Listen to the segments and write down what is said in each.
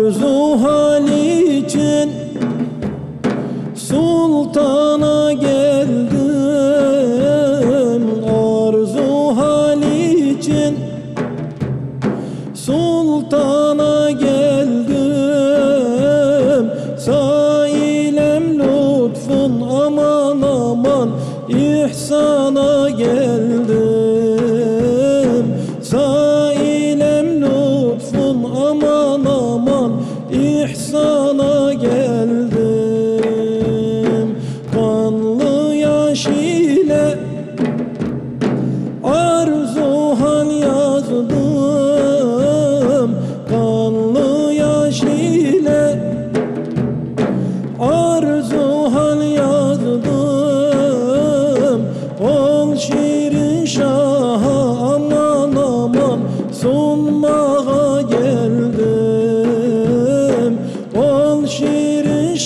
arzu hal için Sultana geldim. Arzu hal için Sultana geldim. Sailem lütfun aman aman ihsana geldim. sana.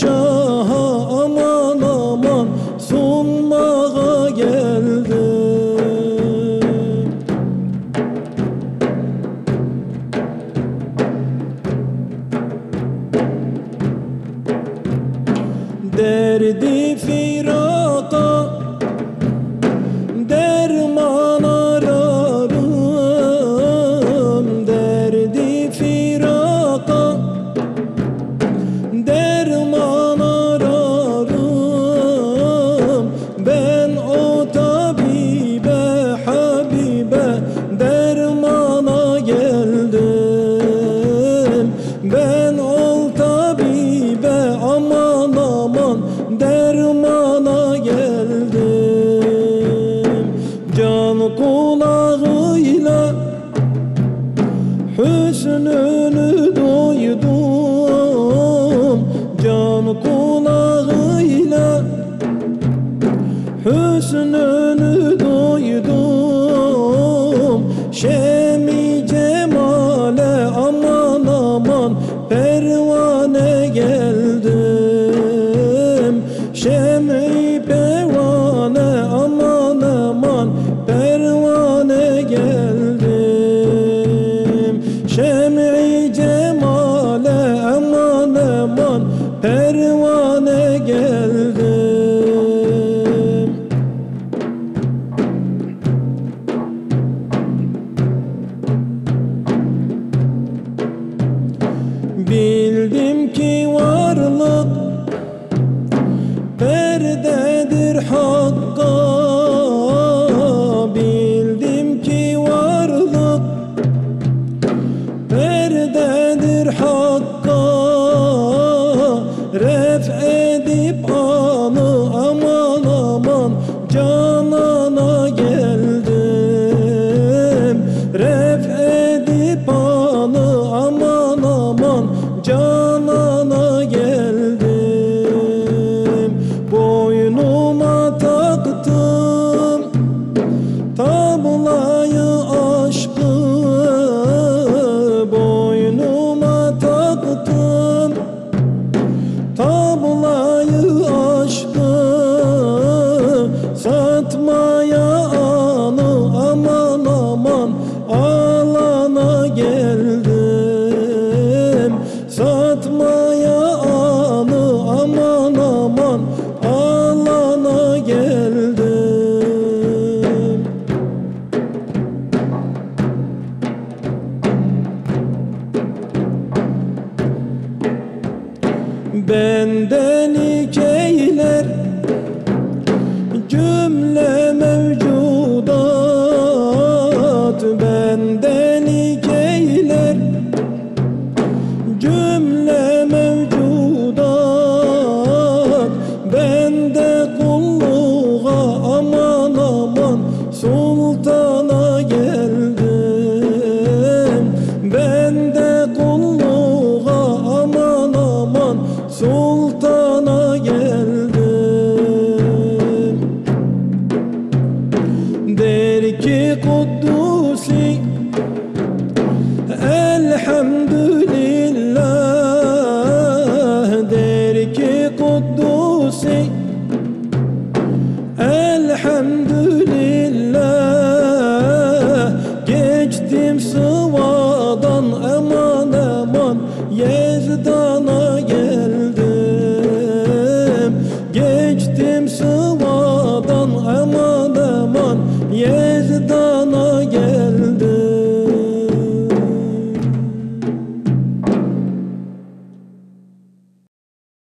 şaha aman aman sonmağa geldim Derdi firar kulağıyla Hüsnünü duydum. Can kulağıyla Hüsnünü Bildim ki varlık perdedir hakka Joe. Fatma. قدوس